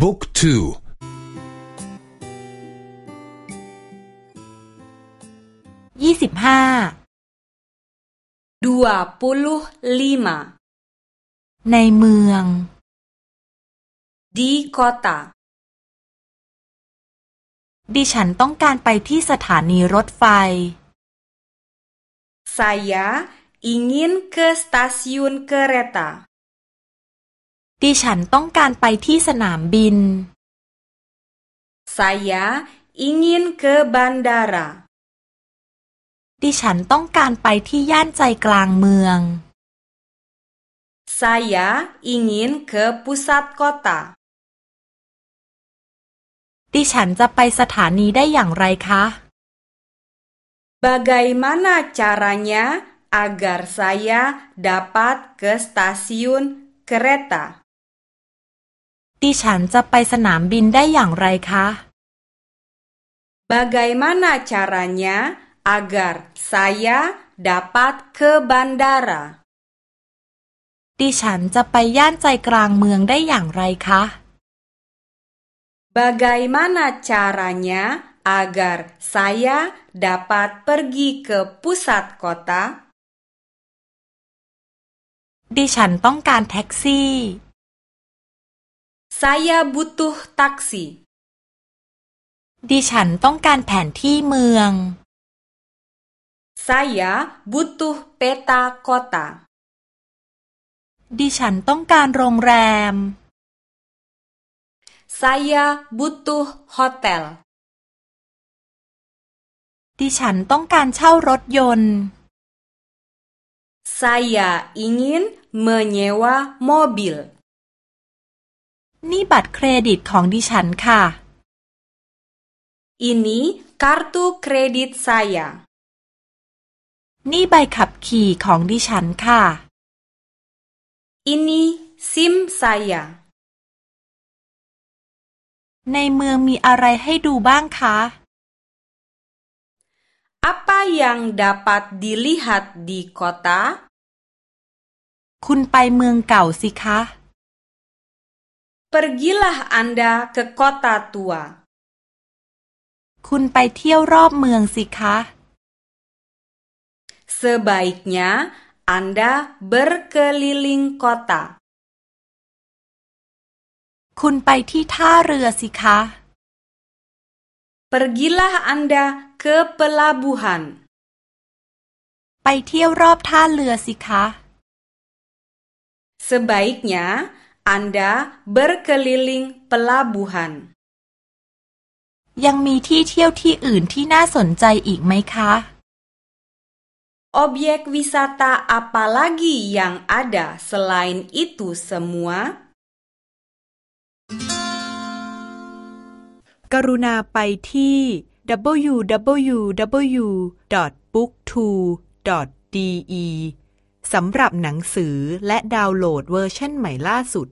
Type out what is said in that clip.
บุ๊กทูยี่สิบห้า dua puluh lima ในเมือง di kota ดิฉันต้องการไปที่สถานีรถไฟ saya ingin ke stasiun kereta ดิฉันต้องการไปที่สนามบิน saya ingin ke bandara ดิฉันต้องการไปที่ย่านใจกลางเมือง saya ingin ke pusat kota ดิฉันจะไปสถานีได้อย่างไรคะ Bagaimana caranya agar saya dapat ke stasiun kereta? ดิฉันจะไปสนามบินได้อย่างไรคะ Bagaimana caranya agar saya dapat ke bandara? ดิฉันจะไปย่านใจกลางเมืองได้อย่างไรคะ Bagaimana caranya agar saya dapat pergi ke pusat kota? ดิฉันต้องการแท็กซี่ Saya butuh taksi. ดิฉันต้องการแผนที่เมือง Saya butuh peta kota. ดิฉันต้องการโรงแรม Saya butuh hotel. ดิฉันต้องการเช่ารถยนต์ Saya ingin menyewa mobil. นี่บัตรเครดิตของดิฉันค่ะ Ini kartu kredit saya. นี่ใบขับขี่ของดิฉันค่ะ Ini SIM saya. ในเมืองมีอะไรให้ดูบ้างคะ Apa yang dapat dilihat di kota? คุณไปเมืองเก่าสิคะ Pergilah Anda ke kota tua. คุณไปเที่ยวรอบเมืองสิคะ Sebaiknya Anda berkeliling kota. คุณไปที่ท่าเรือสิคะ Pergilah Anda ke pelabuhan. ไปเที่ยวรอบท่าเรือสิคะ Sebaiknya Anda berkeliling pelabuhan. ยังมีที่เที่ยวที่อื่นที่น่าสนใจอีกไหมคะ Objek wisata apa lagi yang ada selain itu semua? กรุณาไปที่ www.booktwo.de สำหรับหนังสือและดาวน์โหลดเวอร์ชันใหม่ล่าสุด